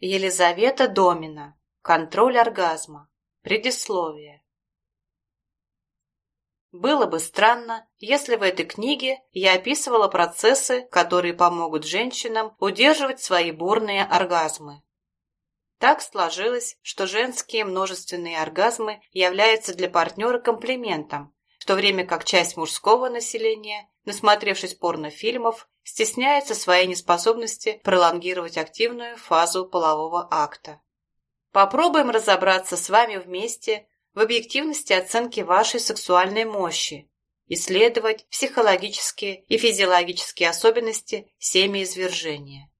Елизавета Домина. Контроль оргазма. Предисловие. Было бы странно, если в этой книге я описывала процессы, которые помогут женщинам удерживать свои бурные оргазмы. Так сложилось, что женские множественные оргазмы являются для партнера комплиментом, в то время как часть мужского населения, насмотревшись порнофильмов, стесняется своей неспособности пролонгировать активную фазу полового акта. Попробуем разобраться с вами вместе в объективности оценки вашей сексуальной мощи, исследовать психологические и физиологические особенности семяизвержения.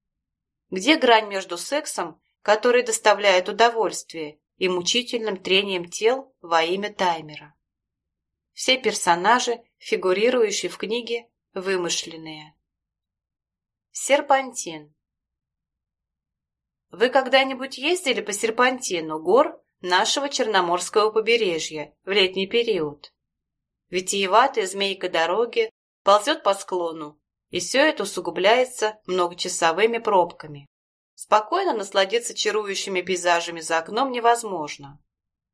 Где грань между сексом, который доставляет удовольствие, и мучительным трением тел во имя таймера? Все персонажи, фигурирующие в книге, вымышленные. Серпантин. Вы когда-нибудь ездили по серпантину гор нашего Черноморского побережья в летний период? Витиеватая змейка дороги ползет по склону, и все это усугубляется многочасовыми пробками. Спокойно насладиться чарующими пейзажами за окном невозможно.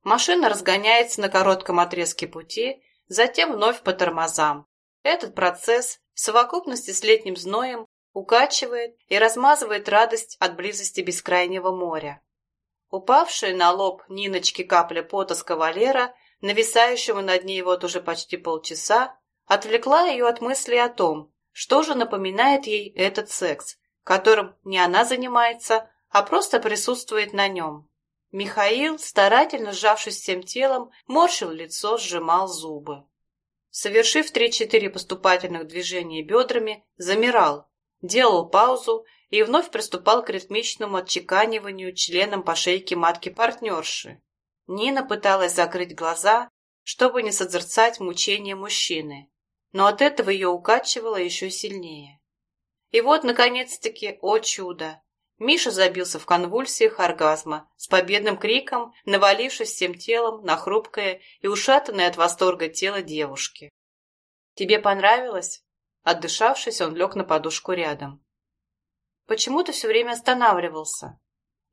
Машина разгоняется на коротком отрезке пути, затем вновь по тормозам. Этот процесс в совокупности с летним зноем укачивает и размазывает радость от близости бескрайнего моря. Упавшая на лоб Ниночки капля пота с кавалера, нависающего над ней вот уже почти полчаса, отвлекла ее от мысли о том, что же напоминает ей этот секс, которым не она занимается, а просто присутствует на нем. Михаил, старательно сжавшись всем телом, морщил лицо, сжимал зубы. Совершив три-четыре поступательных движения бедрами, замирал, делал паузу и вновь приступал к ритмичному отчеканиванию членом по шейке матки-партнерши. Нина пыталась закрыть глаза, чтобы не созерцать мучения мужчины, но от этого ее укачивало еще сильнее. И вот, наконец-таки, о чудо! Миша забился в конвульсиях оргазма, с победным криком, навалившись всем телом на хрупкое и ушатанное от восторга тело девушки. «Тебе понравилось?» Отдышавшись, он лег на подушку рядом. Почему ты все время останавливался?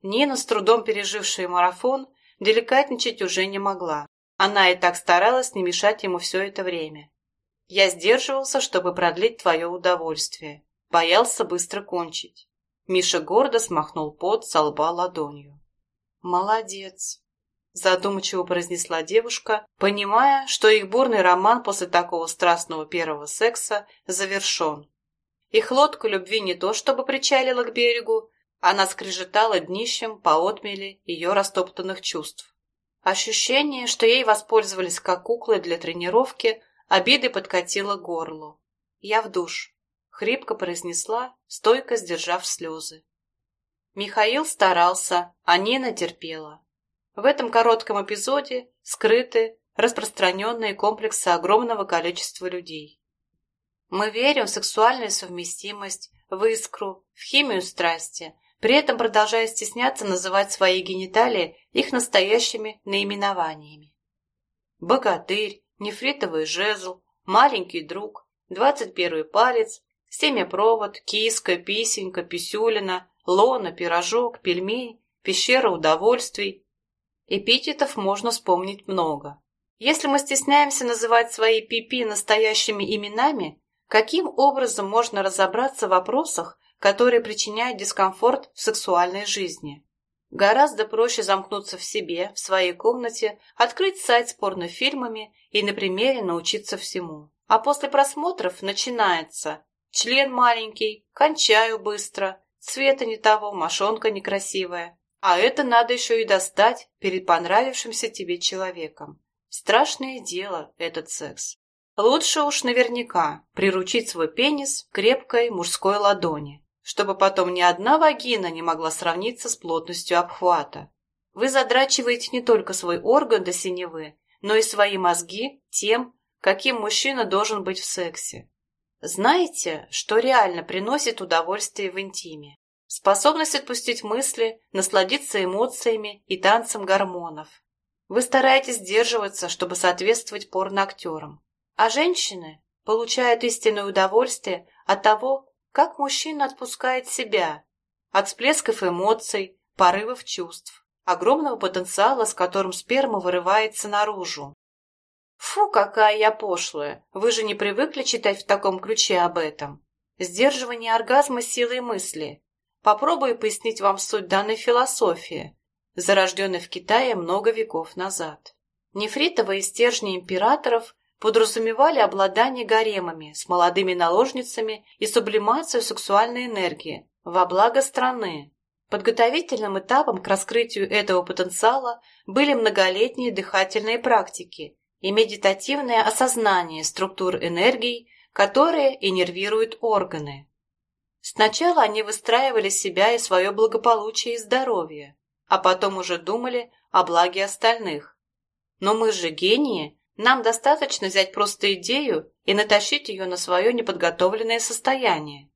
Нина, с трудом пережившая марафон, деликатничать уже не могла. Она и так старалась не мешать ему все это время. Я сдерживался, чтобы продлить твое удовольствие. Боялся быстро кончить. Миша гордо смахнул пот со лба ладонью. «Молодец!» Задумчиво произнесла девушка, понимая, что их бурный роман после такого страстного первого секса завершен. Их лодка любви не то чтобы причалила к берегу, она скрежетала днищем по отмели ее растоптанных чувств. Ощущение, что ей воспользовались как куклой для тренировки, обиды подкатило к горлу. «Я в душ», — хрипко произнесла, стойко сдержав слезы. Михаил старался, а Нина терпела. В этом коротком эпизоде скрыты распространенные комплексы огромного количества людей. Мы верим в сексуальную совместимость, в искру, в химию страсти, при этом продолжая стесняться называть свои гениталии их настоящими наименованиями. Богатырь, нефритовый жезл, маленький друг, двадцать первый палец, семяпровод, киска, писенька, писюлина, лона, пирожок, пельмень, пещера удовольствий, Эпитетов можно вспомнить много. Если мы стесняемся называть свои пипи настоящими именами, каким образом можно разобраться в вопросах, которые причиняют дискомфорт в сексуальной жизни? Гораздо проще замкнуться в себе, в своей комнате, открыть сайт с порнофильмами и на примере научиться всему. А после просмотров начинается «член маленький», «кончаю быстро», «цвета не того», «мошонка некрасивая». А это надо еще и достать перед понравившимся тебе человеком. Страшное дело этот секс. Лучше уж наверняка приручить свой пенис к крепкой мужской ладони, чтобы потом ни одна вагина не могла сравниться с плотностью обхвата. Вы задрачиваете не только свой орган до синевы, но и свои мозги тем, каким мужчина должен быть в сексе. Знаете, что реально приносит удовольствие в интиме? Способность отпустить мысли, насладиться эмоциями и танцем гормонов. Вы стараетесь сдерживаться, чтобы соответствовать порноактерам. А женщины получают истинное удовольствие от того, как мужчина отпускает себя, от всплесков эмоций, порывов чувств, огромного потенциала, с которым сперма вырывается наружу. Фу, какая я пошлая! Вы же не привыкли читать в таком ключе об этом. Сдерживание оргазма силой мысли. Попробую пояснить вам суть данной философии, зарожденной в Китае много веков назад. Нефритовые стержни императоров подразумевали обладание гаремами с молодыми наложницами и сублимацию сексуальной энергии во благо страны. Подготовительным этапом к раскрытию этого потенциала были многолетние дыхательные практики и медитативное осознание структур энергий, которые иннервируют органы. Сначала они выстраивали себя и свое благополучие и здоровье, а потом уже думали о благе остальных. Но мы же гении, нам достаточно взять просто идею и натащить ее на свое неподготовленное состояние.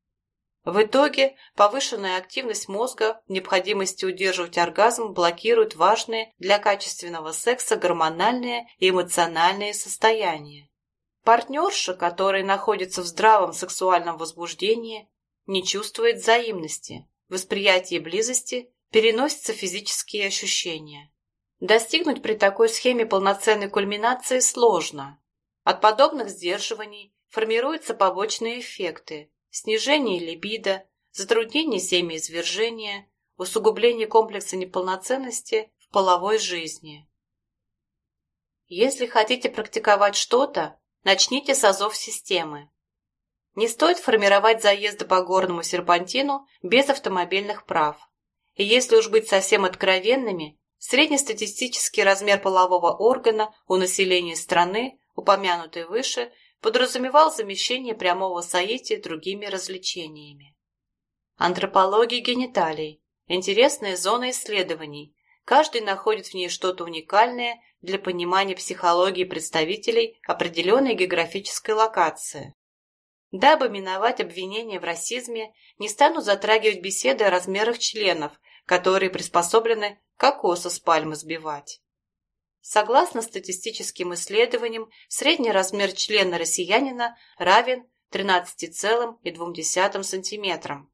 В итоге повышенная активность мозга в необходимости удерживать оргазм блокирует важные для качественного секса гормональные и эмоциональные состояния. Партнерша, которая находится в здравом сексуальном возбуждении, не чувствует взаимности, восприятие близости переносятся физические ощущения. Достигнуть при такой схеме полноценной кульминации сложно. От подобных сдерживаний формируются побочные эффекты, снижение либидо, затруднение семяизвержения, усугубление комплекса неполноценности в половой жизни. Если хотите практиковать что-то, начните с азов системы. Не стоит формировать заезды по горному серпантину без автомобильных прав. И если уж быть совсем откровенными, среднестатистический размер полового органа у населения страны, упомянутый выше, подразумевал замещение прямого соития другими развлечениями. Антропология гениталий – интересная зона исследований. Каждый находит в ней что-то уникальное для понимания психологии представителей определенной географической локации. Дабы миновать обвинения в расизме, не стану затрагивать беседы о размерах членов, которые приспособлены кокоса с пальмы сбивать. Согласно статистическим исследованиям, средний размер члена россиянина равен 13,2 см.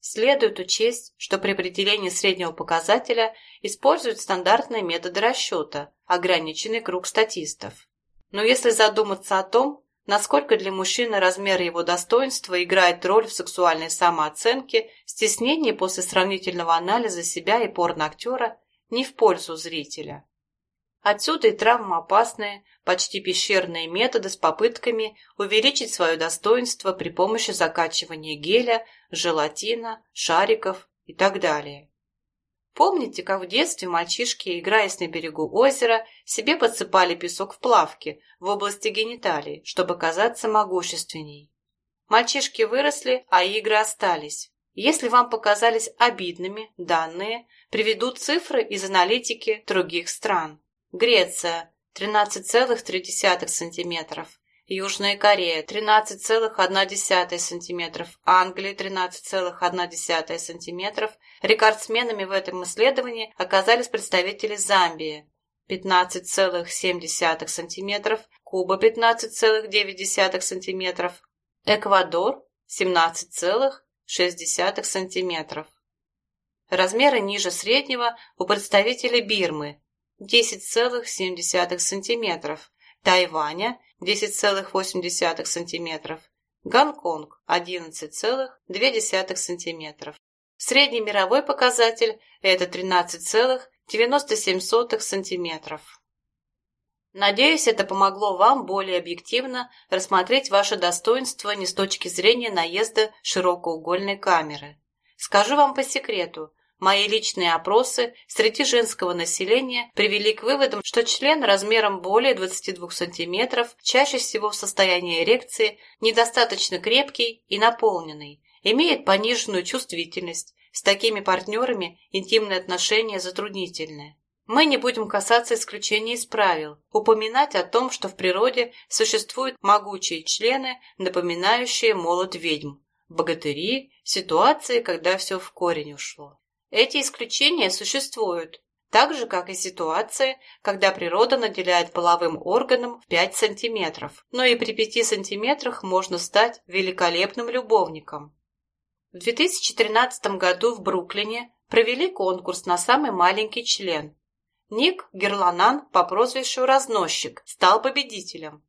Следует учесть, что при определении среднего показателя используют стандартные методы расчета, ограниченный круг статистов. Но если задуматься о том, насколько для мужчины размер его достоинства играет роль в сексуальной самооценке, стеснение после сравнительного анализа себя и порноактера не в пользу зрителя. Отсюда и травмоопасные, почти пещерные методы с попытками увеличить свое достоинство при помощи закачивания геля, желатина, шариков и так далее. Помните, как в детстве мальчишки, играясь на берегу озера, себе подсыпали песок в плавки в области гениталий, чтобы казаться могущественней? Мальчишки выросли, а игры остались. Если вам показались обидными данные, приведу цифры из аналитики других стран. Греция – 13,3 см, Южная Корея – 13,1 см, Англия – 13,1 см. Рекордсменами в этом исследовании оказались представители Замбии – 15,7 см, Куба – 15,9 см, Эквадор – 17,6 0,6 см. Размеры ниже среднего у представителей Бирмы 10,7 см, Тайваня 10,8 см, Гонконг 11,2 см. Средний мировой показатель – это 13,97 см. Надеюсь, это помогло вам более объективно рассмотреть ваше достоинство не с точки зрения наезда широкоугольной камеры. Скажу вам по секрету, мои личные опросы среди женского населения привели к выводам, что член размером более 22 см чаще всего в состоянии эрекции недостаточно крепкий и наполненный, имеет пониженную чувствительность, с такими партнерами интимные отношения затруднительны. Мы не будем касаться исключений из правил, упоминать о том, что в природе существуют могучие члены, напоминающие молот ведьм, богатыри, ситуации, когда все в корень ушло. Эти исключения существуют, так же, как и ситуации, когда природа наделяет половым органом в 5 сантиметров, но и при 5 сантиметрах можно стать великолепным любовником. В 2013 году в Бруклине провели конкурс на самый маленький член. Ник Герланан по прозвищу «Разносчик» стал победителем.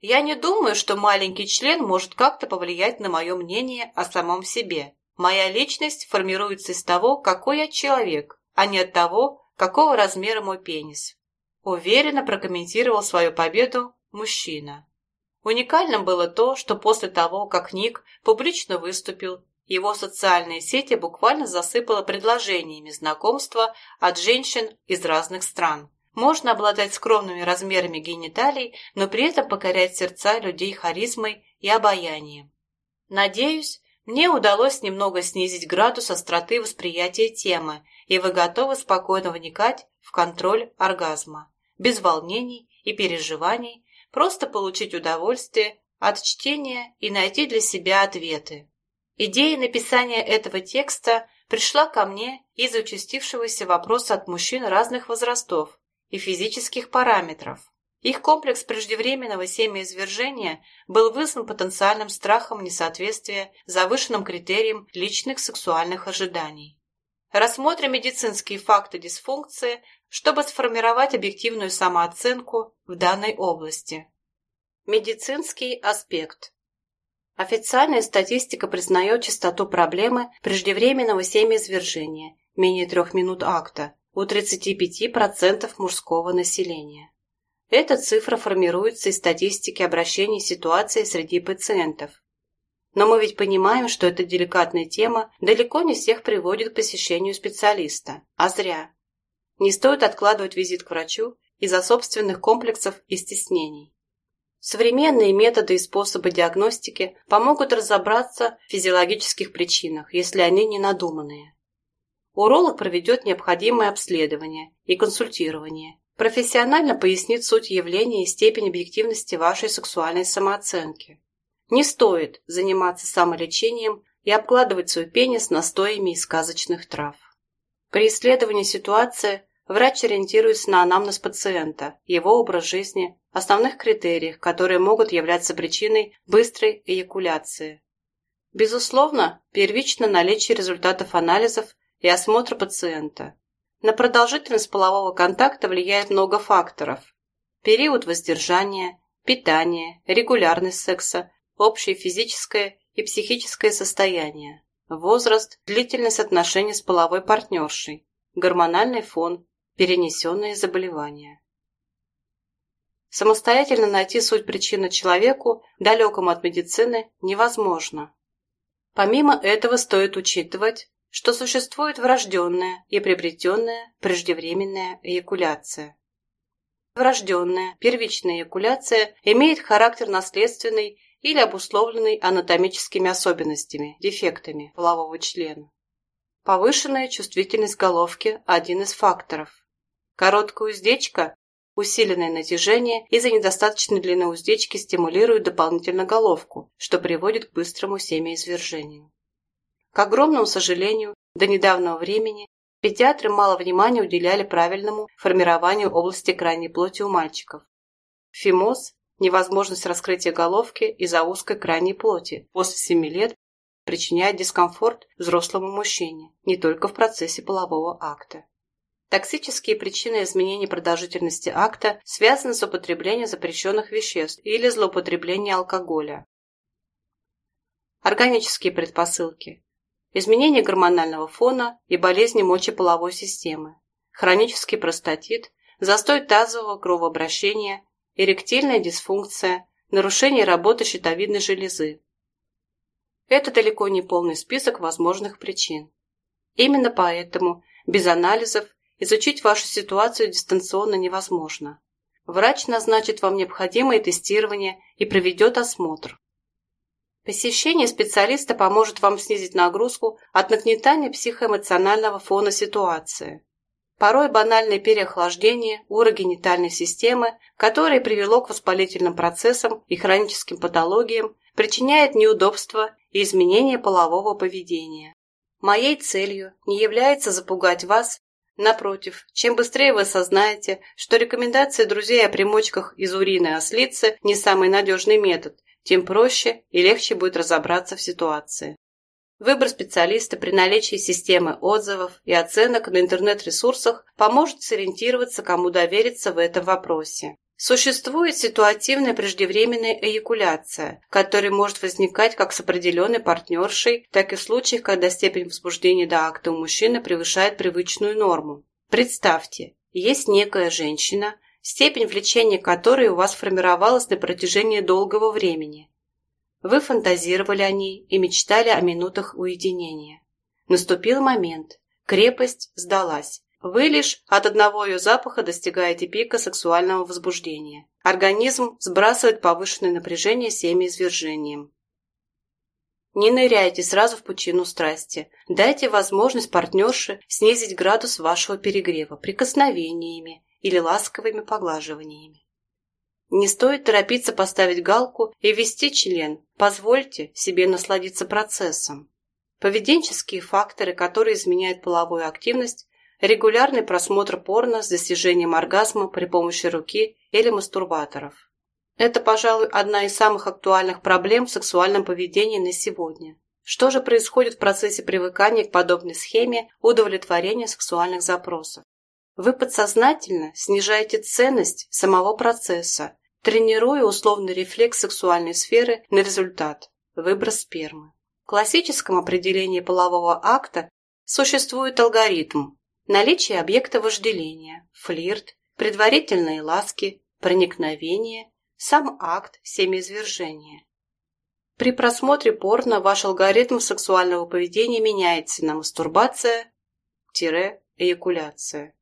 Я не думаю, что маленький член может как-то повлиять на мое мнение о самом себе. Моя личность формируется из того, какой я человек, а не от того, какого размера мой пенис. Уверенно прокомментировал свою победу мужчина. Уникальным было то, что после того, как Ник публично выступил, его социальные сети буквально засыпало предложениями знакомства от женщин из разных стран. Можно обладать скромными размерами гениталий, но при этом покорять сердца людей харизмой и обаянием. Надеюсь, мне удалось немного снизить градус остроты восприятия темы, и вы готовы спокойно вникать в контроль оргазма, без волнений и переживаний, просто получить удовольствие от чтения и найти для себя ответы. Идея написания этого текста пришла ко мне из участившегося вопроса от мужчин разных возрастов и физических параметров. Их комплекс преждевременного семяизвержения был вызван потенциальным страхом несоответствия завышенным критериям личных сексуальных ожиданий. Рассмотрим медицинские факты дисфункции, чтобы сформировать объективную самооценку в данной области. Медицинский аспект. Официальная статистика признает частоту проблемы преждевременного семяизвержения менее трех минут акта у 35% мужского населения. Эта цифра формируется из статистики обращений ситуации среди пациентов. Но мы ведь понимаем, что эта деликатная тема далеко не всех приводит к посещению специалиста, а зря. Не стоит откладывать визит к врачу из-за собственных комплексов и стеснений. Современные методы и способы диагностики помогут разобраться в физиологических причинах, если они не надуманные. Уролог проведет необходимое обследование и консультирование профессионально пояснит суть явления и степень объективности вашей сексуальной самооценки. Не стоит заниматься самолечением и обкладывать свой пенис настоями из сказочных трав. При исследовании ситуации врач ориентируется на анамнез пациента, его образ жизни, основных критериях, которые могут являться причиной быстрой эякуляции. Безусловно, первично наличие результатов анализов и осмотра пациента. На продолжительность полового контакта влияет много факторов. Период воздержания, питание, регулярность секса, общее физическое и психическое состояние, возраст, длительность отношений с половой партнершей, гормональный фон, перенесенные заболевания. Самостоятельно найти суть причины человеку, далекому от медицины, невозможно. Помимо этого стоит учитывать, что существует врожденная и приобретенная преждевременная эякуляция. Врожденная первичная эякуляция имеет характер наследственный или обусловленный анатомическими особенностями, дефектами полового члена. Повышенная чувствительность головки – один из факторов. Короткая уздечка, усиленное натяжение из-за недостаточной длины уздечки стимулирует дополнительно головку, что приводит к быстрому семяизвержению. К огромному сожалению, до недавнего времени педиатры мало внимания уделяли правильному формированию области крайней плоти у мальчиков. Фимоз – невозможность раскрытия головки из-за узкой крайней плоти после 7 лет причиняет дискомфорт взрослому мужчине, не только в процессе полового акта. Токсические причины изменения продолжительности акта связаны с употреблением запрещенных веществ или злоупотреблением алкоголя. Органические предпосылки изменение гормонального фона и болезни мочеполовой системы, хронический простатит, застой тазового кровообращения, эректильная дисфункция, нарушение работы щитовидной железы. Это далеко не полный список возможных причин. Именно поэтому без анализов изучить вашу ситуацию дистанционно невозможно. Врач назначит вам необходимое тестирование и проведет осмотр. Посещение специалиста поможет вам снизить нагрузку от нагнетания психоэмоционального фона ситуации. Порой банальное переохлаждение урогенитальной системы, которое привело к воспалительным процессам и хроническим патологиям, причиняет неудобства и изменения полового поведения. Моей целью не является запугать вас, напротив, чем быстрее вы осознаете, что рекомендации друзей о примочках из урины ослицы не самый надежный метод, тем проще и легче будет разобраться в ситуации. Выбор специалиста при наличии системы отзывов и оценок на интернет-ресурсах поможет сориентироваться, кому довериться в этом вопросе. Существует ситуативная преждевременная эякуляция, которая может возникать как с определенной партнершей, так и в случаях, когда степень возбуждения до акта у мужчины превышает привычную норму. Представьте, есть некая женщина, степень влечения которой у вас формировалась на протяжении долгого времени. Вы фантазировали о ней и мечтали о минутах уединения. Наступил момент. Крепость сдалась. Вы лишь от одного ее запаха достигаете пика сексуального возбуждения. Организм сбрасывает повышенное напряжение семяизвержением. Не ныряйте сразу в пучину страсти. Дайте возможность партнерше снизить градус вашего перегрева прикосновениями или ласковыми поглаживаниями. Не стоит торопиться поставить галку и ввести член. Позвольте себе насладиться процессом. Поведенческие факторы, которые изменяют половую активность, регулярный просмотр порно с достижением оргазма при помощи руки или мастурбаторов. Это, пожалуй, одна из самых актуальных проблем в сексуальном поведении на сегодня. Что же происходит в процессе привыкания к подобной схеме удовлетворения сексуальных запросов? Вы подсознательно снижаете ценность самого процесса, тренируя условный рефлекс сексуальной сферы на результат – выброс спермы. В классическом определении полового акта существует алгоритм наличие объекта вожделения, флирт, предварительные ласки, проникновение, сам акт семяизвержения. При просмотре порно ваш алгоритм сексуального поведения меняется на мастурбация-эякуляция.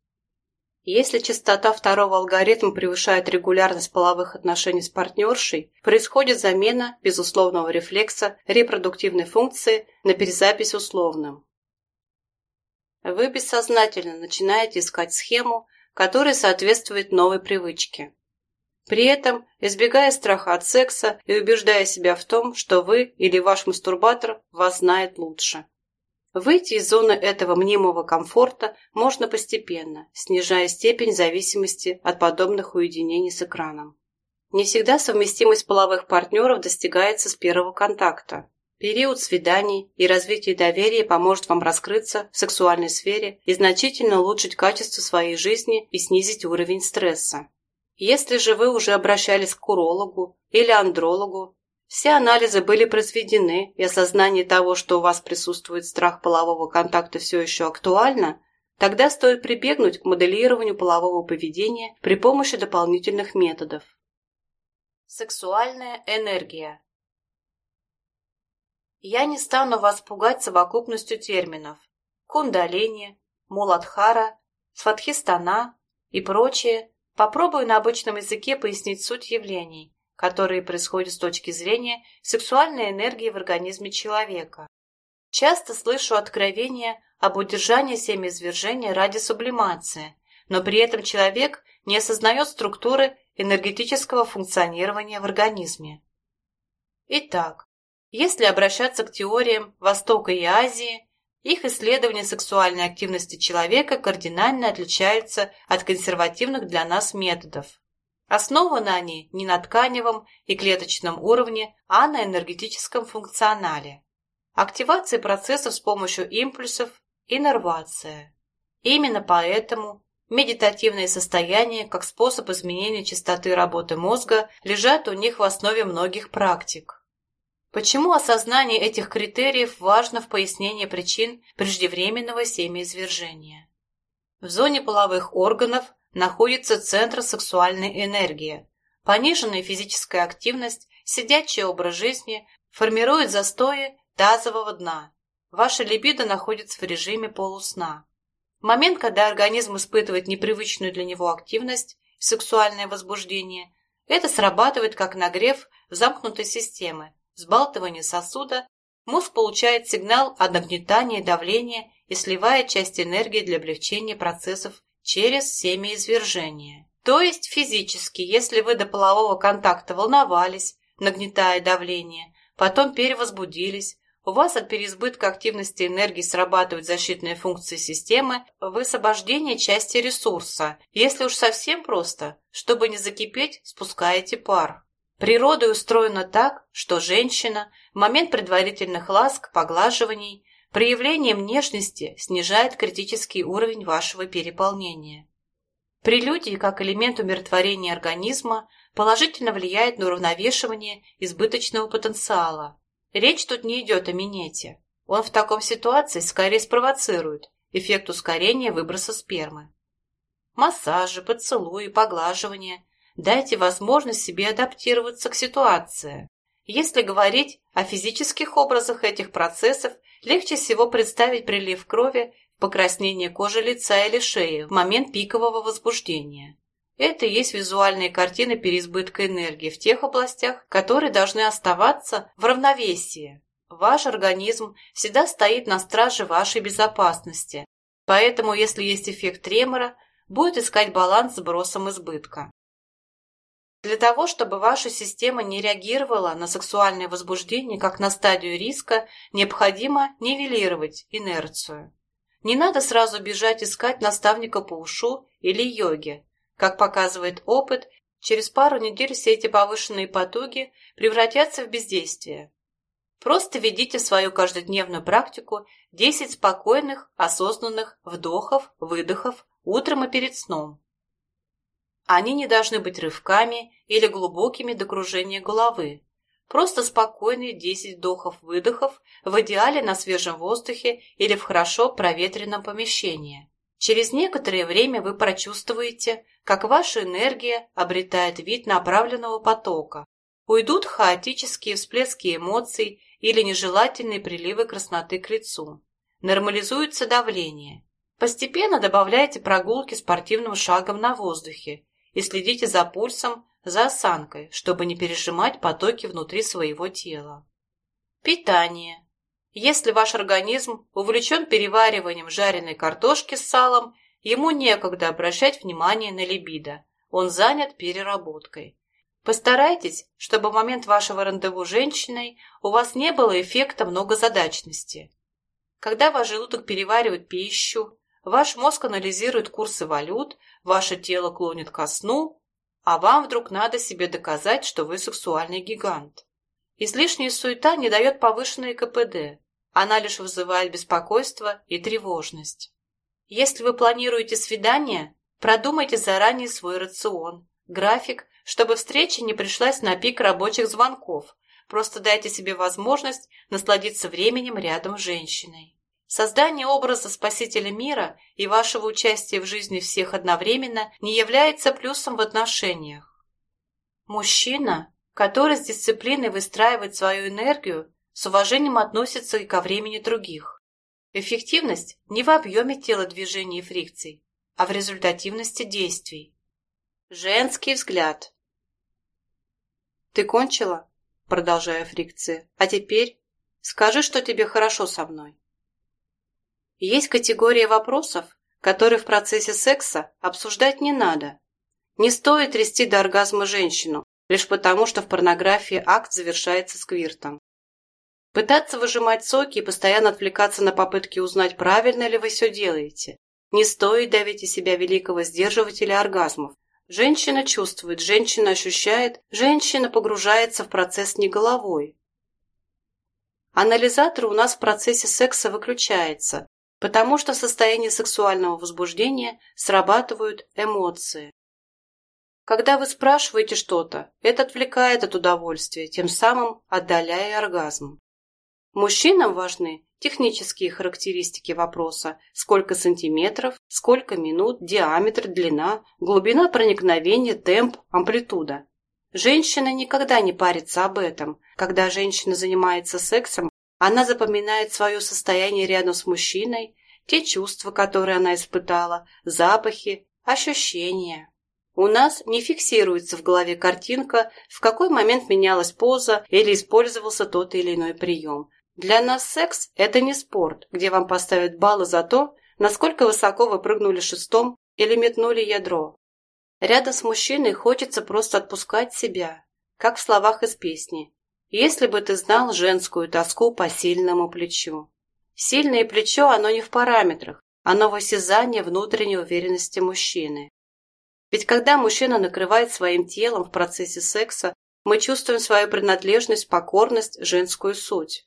Если частота второго алгоритма превышает регулярность половых отношений с партнершей, происходит замена безусловного рефлекса репродуктивной функции на перезапись условным. Вы бессознательно начинаете искать схему, которая соответствует новой привычке. При этом, избегая страха от секса и убеждая себя в том, что вы или ваш мастурбатор вас знает лучше. Выйти из зоны этого мнимого комфорта можно постепенно, снижая степень зависимости от подобных уединений с экраном. Не всегда совместимость половых партнеров достигается с первого контакта. Период свиданий и развитие доверия поможет вам раскрыться в сексуальной сфере и значительно улучшить качество своей жизни и снизить уровень стресса. Если же вы уже обращались к урологу или андрологу все анализы были произведены, и осознание того, что у вас присутствует страх полового контакта все еще актуально, тогда стоит прибегнуть к моделированию полового поведения при помощи дополнительных методов. Сексуальная энергия Я не стану вас пугать совокупностью терминов кундалини, муладхара, сватхистана и прочее. Попробую на обычном языке пояснить суть явлений которые происходят с точки зрения сексуальной энергии в организме человека. Часто слышу откровения об удержании семяизвержения ради сублимации, но при этом человек не осознает структуры энергетического функционирования в организме. Итак, если обращаться к теориям Востока и Азии, их исследования сексуальной активности человека кардинально отличаются от консервативных для нас методов. Основаны они не на тканевом и клеточном уровне, а на энергетическом функционале. Активация процессов с помощью импульсов, иннервация. Именно поэтому медитативные состояния как способ изменения частоты работы мозга лежат у них в основе многих практик. Почему осознание этих критериев важно в пояснении причин преждевременного семяизвержения? В зоне половых органов находится центр сексуальной энергии. Пониженная физическая активность, сидячий образ жизни формирует застои тазового дна. Ваша либидо находится в режиме полусна. В момент, когда организм испытывает непривычную для него активность, сексуальное возбуждение, это срабатывает как нагрев замкнутой системы, взбалтывание сосуда, мозг получает сигнал о нагнетании давления и сливает часть энергии для облегчения процессов через семяизвержение. То есть физически, если вы до полового контакта волновались, нагнетая давление, потом перевозбудились, у вас от переизбытка активности энергии срабатывают защитные функции системы, высвобождение части ресурса. Если уж совсем просто, чтобы не закипеть, спускаете пар. Природой устроена так, что женщина в момент предварительных ласк, поглаживаний, проявлением нежности снижает критический уровень вашего переполнения. Прелюдии, как элемент умиротворения организма, положительно влияет на уравновешивание избыточного потенциала. Речь тут не идет о минете. Он в таком ситуации скорее спровоцирует эффект ускорения выброса спермы. Массажи, поцелуи, поглаживания Дайте возможность себе адаптироваться к ситуации. Если говорить о физических образах этих процессов, легче всего представить прилив крови, покраснение кожи лица или шеи в момент пикового возбуждения. Это и есть визуальные картины переизбытка энергии в тех областях, которые должны оставаться в равновесии. Ваш организм всегда стоит на страже вашей безопасности, поэтому если есть эффект тремора, будет искать баланс с бросом избытка. Для того, чтобы ваша система не реагировала на сексуальное возбуждение как на стадию риска, необходимо нивелировать инерцию. Не надо сразу бежать искать наставника по ушу или йоге. Как показывает опыт, через пару недель все эти повышенные потуги превратятся в бездействие. Просто ведите в свою каждодневную практику 10 спокойных, осознанных вдохов, выдохов утром и перед сном. Они не должны быть рывками или глубокими до кружения головы. Просто спокойные 10 вдохов-выдохов, в идеале на свежем воздухе или в хорошо проветренном помещении. Через некоторое время вы прочувствуете, как ваша энергия обретает вид направленного потока. Уйдут хаотические всплески эмоций или нежелательные приливы красноты к лицу. Нормализуется давление. Постепенно добавляйте прогулки спортивным шагом на воздухе и следите за пульсом, за осанкой, чтобы не пережимать потоки внутри своего тела. Питание. Если ваш организм увлечен перевариванием жареной картошки с салом, ему некогда обращать внимание на либидо, он занят переработкой. Постарайтесь, чтобы в момент вашего рандеву с женщиной у вас не было эффекта многозадачности. Когда ваш желудок переваривает пищу, Ваш мозг анализирует курсы валют, ваше тело клонит ко сну, а вам вдруг надо себе доказать, что вы сексуальный гигант. Излишняя суета не дает повышенной КПД, она лишь вызывает беспокойство и тревожность. Если вы планируете свидание, продумайте заранее свой рацион, график, чтобы встреча не пришлась на пик рабочих звонков, просто дайте себе возможность насладиться временем рядом с женщиной. Создание образа спасителя мира и вашего участия в жизни всех одновременно не является плюсом в отношениях. Мужчина, который с дисциплиной выстраивает свою энергию, с уважением относится и ко времени других. Эффективность не в объеме телодвижений и фрикций, а в результативности действий. Женский взгляд. «Ты кончила?» Продолжая фрикции. «А теперь скажи, что тебе хорошо со мной». Есть категория вопросов, которые в процессе секса обсуждать не надо. Не стоит трясти до оргазма женщину, лишь потому, что в порнографии акт завершается сквиртом. Пытаться выжимать соки и постоянно отвлекаться на попытки узнать, правильно ли вы все делаете. Не стоит давить из себя великого сдерживателя оргазмов. Женщина чувствует, женщина ощущает, женщина погружается в процесс не головой. Анализатор у нас в процессе секса выключается, потому что в состоянии сексуального возбуждения срабатывают эмоции. Когда вы спрашиваете что-то, это отвлекает от удовольствия, тем самым отдаляя оргазм. Мужчинам важны технические характеристики вопроса – сколько сантиметров, сколько минут, диаметр, длина, глубина проникновения, темп, амплитуда. Женщина никогда не парится об этом. Когда женщина занимается сексом, она запоминает свое состояние рядом с мужчиной, те чувства, которые она испытала, запахи, ощущения. У нас не фиксируется в голове картинка, в какой момент менялась поза или использовался тот или иной прием. Для нас секс – это не спорт, где вам поставят баллы за то, насколько высоко вы прыгнули шестом или метнули ядро. Рядом с мужчиной хочется просто отпускать себя, как в словах из песни если бы ты знал женскую тоску по сильному плечу. Сильное плечо, оно не в параметрах, оно в осязании внутренней уверенности мужчины. Ведь когда мужчина накрывает своим телом в процессе секса, Мы чувствуем свою принадлежность, покорность, женскую суть.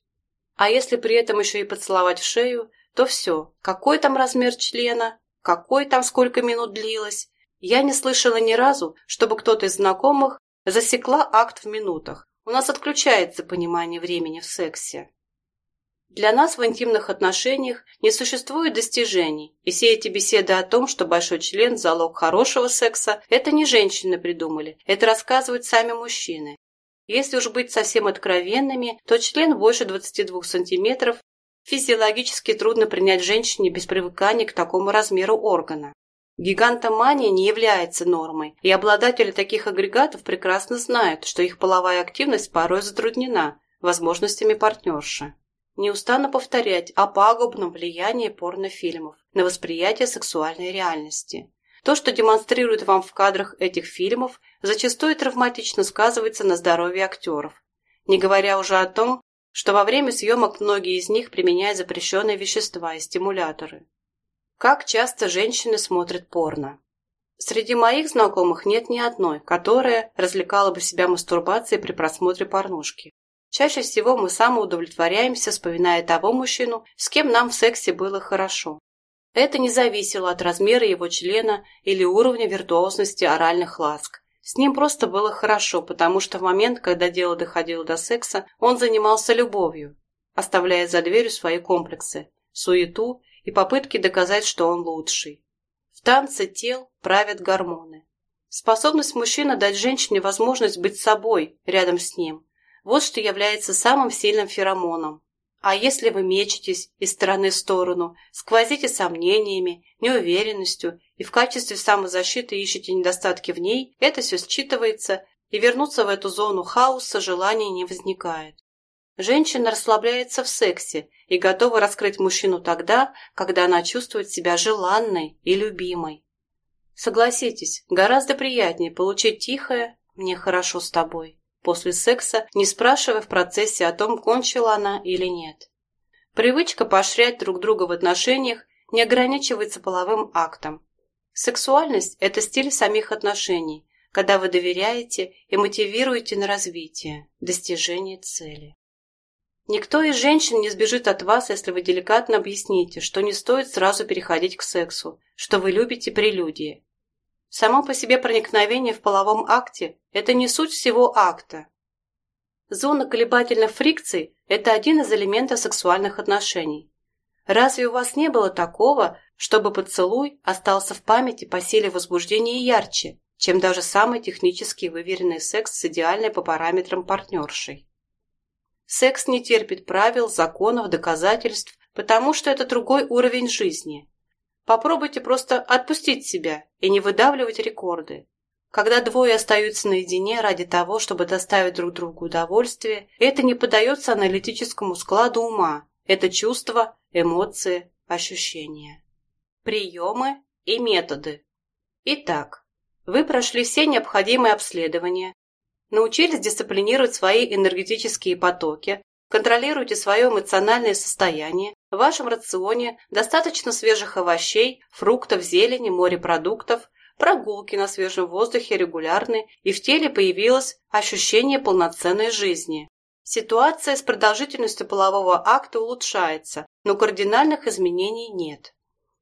А если при этом еще и поцеловать в шею, то все. Какой там размер члена, какой там сколько минут длилось. Я не слышала ни разу, чтобы кто-то из знакомых засекла акт в минутах. У нас отключается понимание времени в сексе. Для нас в интимных отношениях не существует достижений, и все эти беседы о том, что большой член – залог хорошего секса, это не женщины придумали, это рассказывают сами мужчины. Если уж быть совсем откровенными, то член больше 22 сантиметров физиологически трудно принять женщине без привыкания к такому размеру органа. Гигантомания не является нормой, и обладатели таких агрегатов прекрасно знают, что их половая активность порой затруднена возможностями партнерши. Не устану повторять о пагубном влиянии порнофильмов на восприятие сексуальной реальности. То, что демонстрируют вам в кадрах этих фильмов, зачастую травматично сказывается на здоровье актеров. Не говоря уже о том, что во время съемок многие из них применяют запрещенные вещества и стимуляторы. Как часто женщины смотрят порно? Среди моих знакомых нет ни одной, которая развлекала бы себя мастурбацией при просмотре порнушки. Чаще всего мы самоудовлетворяемся, вспоминая того мужчину, с кем нам в сексе было хорошо. Это не зависело от размера его члена или уровня виртуозности оральных ласк. С ним просто было хорошо, потому что в момент, когда дело доходило до секса, он занимался любовью, оставляя за дверью свои комплексы, суету и попытки доказать, что он лучший. В танце тел правят гормоны. Способность мужчины дать женщине возможность быть собой рядом с ним – вот что является самым сильным феромоном. А если вы мечетесь из стороны в сторону, сквозите сомнениями, неуверенностью и в качестве самозащиты ищете недостатки в ней, это все считывается, и вернуться в эту зону хаоса желания не возникает. Женщина расслабляется в сексе и готова раскрыть мужчину тогда, когда она чувствует себя желанной и любимой. Согласитесь, гораздо приятнее получить тихое «мне хорошо с тобой» после секса, не спрашивая в процессе о том, кончила она или нет. Привычка поощрять друг друга в отношениях не ограничивается половым актом. Сексуальность – это стиль самих отношений, когда вы доверяете и мотивируете на развитие, достижение цели. Никто из женщин не сбежит от вас, если вы деликатно объясните, что не стоит сразу переходить к сексу, что вы любите прелюдии, Само по себе проникновение в половом акте – это не суть всего акта. Зона колебательных фрикций – это один из элементов сексуальных отношений. Разве у вас не было такого, чтобы поцелуй остался в памяти по силе возбуждения ярче, чем даже самый технически выверенный секс с идеальной по параметрам партнершей? Секс не терпит правил, законов, доказательств, потому что это другой уровень жизни. Попробуйте просто отпустить себя и не выдавливать рекорды. Когда двое остаются наедине ради того, чтобы доставить друг другу удовольствие, это не поддается аналитическому складу ума. Это чувства, эмоции, ощущения. Приемы и методы. Итак, вы прошли все необходимые обследования, научились дисциплинировать свои энергетические потоки, Контролируйте свое эмоциональное состояние. В вашем рационе достаточно свежих овощей, фруктов, зелени, морепродуктов, прогулки на свежем воздухе регулярны, и в теле появилось ощущение полноценной жизни. Ситуация с продолжительностью полового акта улучшается, но кардинальных изменений нет.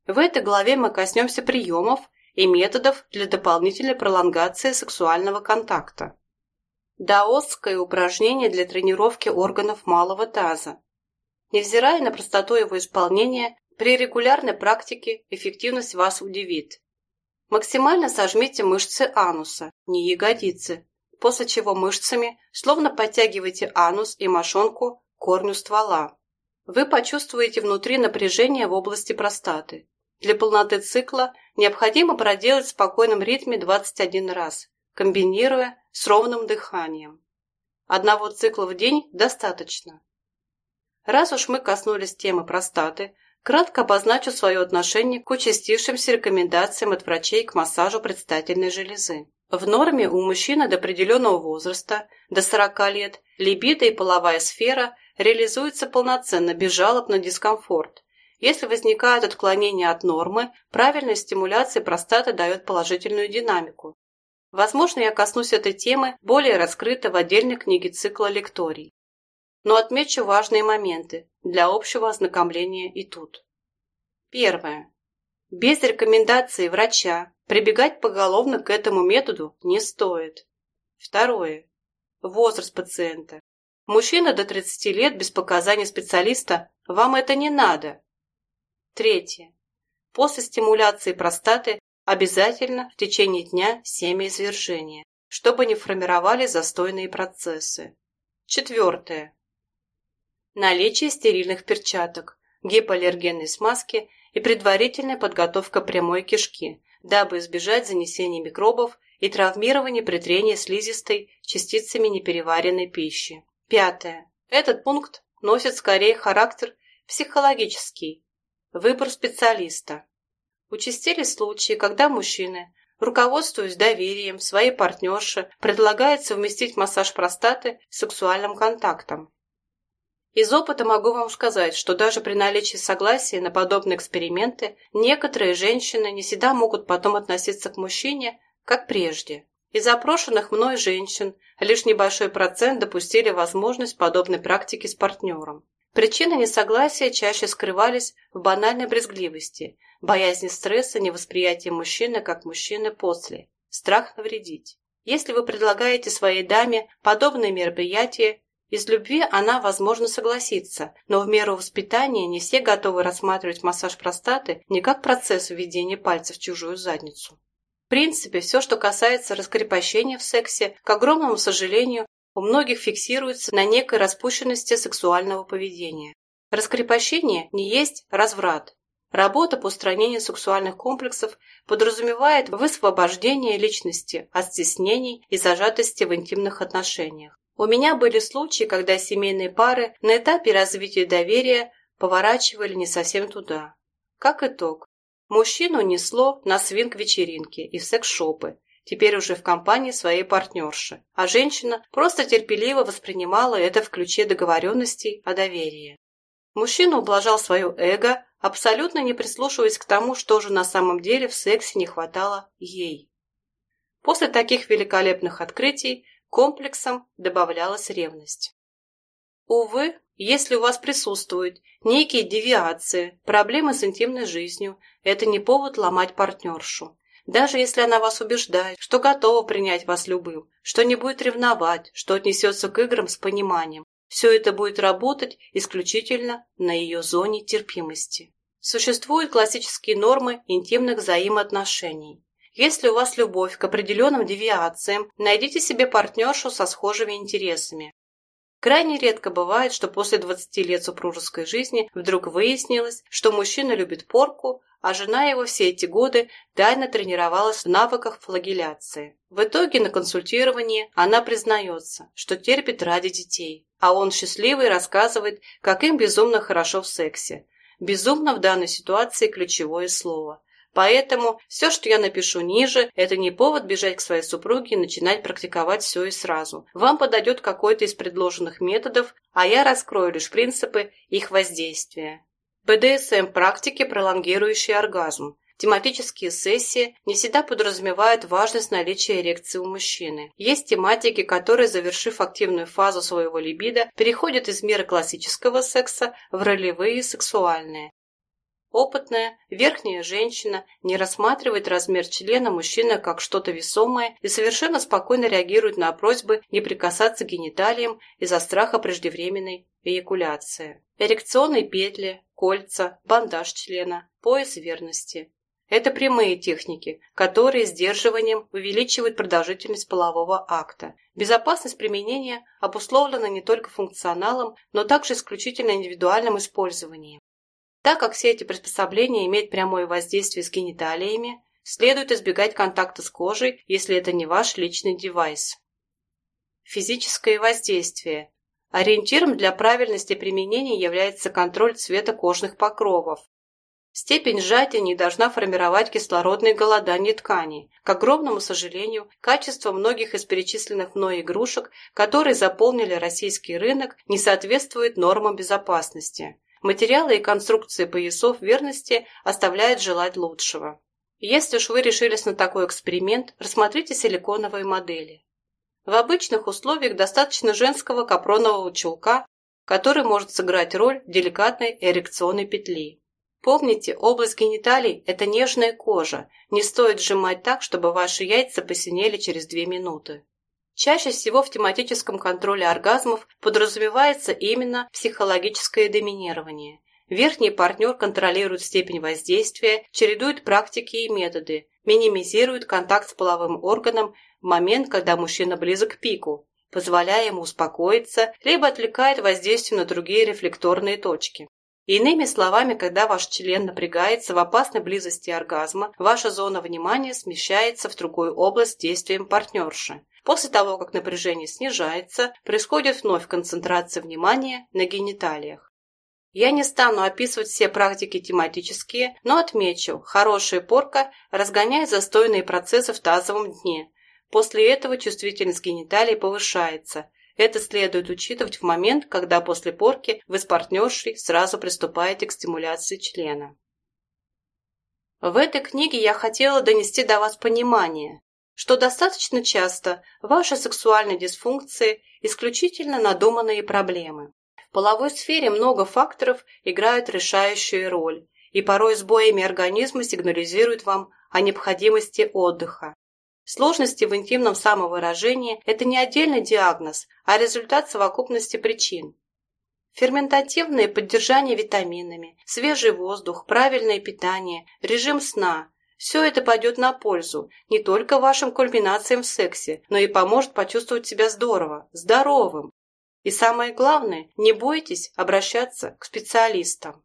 В этой главе мы коснемся приемов и методов для дополнительной пролонгации сексуального контакта. Даосское упражнение для тренировки органов малого таза. Невзирая на простоту его исполнения, при регулярной практике эффективность вас удивит. Максимально сожмите мышцы ануса, не ягодицы, после чего мышцами словно подтягивайте анус и мошонку к корню ствола. Вы почувствуете внутри напряжение в области простаты. Для полноты цикла необходимо проделать в спокойном ритме 21 раз, комбинируя с ровным дыханием. Одного цикла в день достаточно. Раз уж мы коснулись темы простаты, кратко обозначу свое отношение к участившимся рекомендациям от врачей к массажу предстательной железы. В норме у мужчины до определенного возраста, до 40 лет, либидо и половая сфера реализуются полноценно, без жалоб на дискомфорт. Если возникают отклонения от нормы, правильная стимуляция простаты дает положительную динамику. Возможно, я коснусь этой темы более раскрыто в отдельной книге цикла лекторий. Но отмечу важные моменты для общего ознакомления и тут. Первое. Без рекомендации врача прибегать поголовно к этому методу не стоит. Второе. Возраст пациента. Мужчина до 30 лет без показаний специалиста, вам это не надо. Третье. После стимуляции простаты обязательно в течение дня семяизвержения, чтобы не формировали застойные процессы. Четвертое. Наличие стерильных перчаток, гипоаллергенной смазки и предварительная подготовка прямой кишки, дабы избежать занесения микробов и травмирования при трении слизистой частицами непереваренной пищи. Пятое. Этот пункт носит скорее характер психологический. Выбор специалиста. Участились случаи, когда мужчины, руководствуясь доверием своей партнерши, предлагают совместить массаж простаты с сексуальным контактом. Из опыта могу вам сказать, что даже при наличии согласия на подобные эксперименты некоторые женщины не всегда могут потом относиться к мужчине, как прежде. Из опрошенных мной женщин лишь небольшой процент допустили возможность подобной практики с партнером. Причины несогласия чаще скрывались в банальной брезгливости, боязни стресса, невосприятии мужчины как мужчины после, страх навредить. Если вы предлагаете своей даме подобные мероприятия, из любви она, возможно, согласится, но в меру воспитания не все готовы рассматривать массаж простаты не как процесс введения пальцев в чужую задницу. В принципе, все, что касается раскрепощения в сексе, к огромному сожалению, у многих фиксируется на некой распущенности сексуального поведения. Раскрепощение не есть разврат. Работа по устранению сексуальных комплексов подразумевает высвобождение личности от стеснений и зажатости в интимных отношениях. У меня были случаи, когда семейные пары на этапе развития доверия поворачивали не совсем туда. Как итог, Мужчину несло на свинг-вечеринки и секс-шопы, теперь уже в компании своей партнерши, а женщина просто терпеливо воспринимала это в ключе договоренностей о доверии. Мужчина ублажал свое эго, абсолютно не прислушиваясь к тому, что же на самом деле в сексе не хватало ей. После таких великолепных открытий комплексом добавлялась ревность. Увы, если у вас присутствуют некие девиации, проблемы с интимной жизнью, это не повод ломать партнершу. Даже если она вас убеждает, что готова принять вас любым, что не будет ревновать, что отнесется к играм с пониманием, все это будет работать исключительно на ее зоне терпимости. Существуют классические нормы интимных взаимоотношений. Если у вас любовь к определенным девиациям, найдите себе партнершу со схожими интересами. Крайне редко бывает, что после 20 лет супружеской жизни вдруг выяснилось, что мужчина любит порку, а жена его все эти годы тайно тренировалась в навыках флагеляции. В итоге на консультировании она признается, что терпит ради детей, а он счастливый рассказывает, как им безумно хорошо в сексе. Безумно в данной ситуации ключевое слово. Поэтому все, что я напишу ниже, это не повод бежать к своей супруге и начинать практиковать все и сразу. Вам подойдет какой-то из предложенных методов, а я раскрою лишь принципы их воздействия. БДСМ – практики, пролонгирующие оргазм. Тематические сессии не всегда подразумевают важность наличия эрекции у мужчины. Есть тематики, которые, завершив активную фазу своего либидо, переходят из мира классического секса в ролевые сексуальные. Опытная, верхняя женщина не рассматривает размер члена мужчины как что-то весомое и совершенно спокойно реагирует на просьбы не прикасаться к гениталиям из-за страха преждевременной эякуляции. Эрекционные петли, кольца, бандаж члена, пояс верности. Это прямые техники, которые сдерживанием увеличивают продолжительность полового акта. Безопасность применения обусловлена не только функционалом, но также исключительно индивидуальным использованием. Так как все эти приспособления имеют прямое воздействие с гениталиями, следует избегать контакта с кожей, если это не ваш личный девайс. Физическое воздействие. Ориентиром для правильности применения является контроль цвета кожных покровов. Степень сжатия не должна формировать кислородные голодание тканей. К огромному сожалению, качество многих из перечисленных мной игрушек, которые заполнили российский рынок, не соответствует нормам безопасности. Материалы и конструкции поясов верности оставляют желать лучшего. Если уж вы решились на такой эксперимент, рассмотрите силиконовые модели. В обычных условиях достаточно женского капронового чулка, который может сыграть роль деликатной эрекционной петли. Помните, область гениталий – это нежная кожа, не стоит сжимать так, чтобы ваши яйца посинели через 2 минуты. Чаще всего в тематическом контроле оргазмов подразумевается именно психологическое доминирование. Верхний партнер контролирует степень воздействия, чередует практики и методы, минимизирует контакт с половым органом момент, когда мужчина близок к пику, позволяя ему успокоиться, либо отвлекает воздействие на другие рефлекторные точки. Иными словами, когда ваш член напрягается в опасной близости оргазма, ваша зона внимания смещается в другую область действием партнерши. После того, как напряжение снижается, происходит вновь концентрация внимания на гениталиях. Я не стану описывать все практики тематические, но отмечу, хорошая порка разгоняет застойные процессы в тазовом дне. После этого чувствительность гениталий повышается. Это следует учитывать в момент, когда после порки вы с партнершей сразу приступаете к стимуляции члена. В этой книге я хотела донести до вас понимание, что достаточно часто ваши сексуальные дисфункции – исключительно надуманные проблемы. В половой сфере много факторов играют решающую роль, и порой сбоями организма сигнализируют вам о необходимости отдыха. Сложности в интимном самовыражении – это не отдельный диагноз, а результат совокупности причин. Ферментативное поддержание витаминами, свежий воздух, правильное питание, режим сна – все это пойдет на пользу не только вашим кульминациям в сексе, но и поможет почувствовать себя здорово, здоровым, и самое главное, не бойтесь обращаться к специалистам.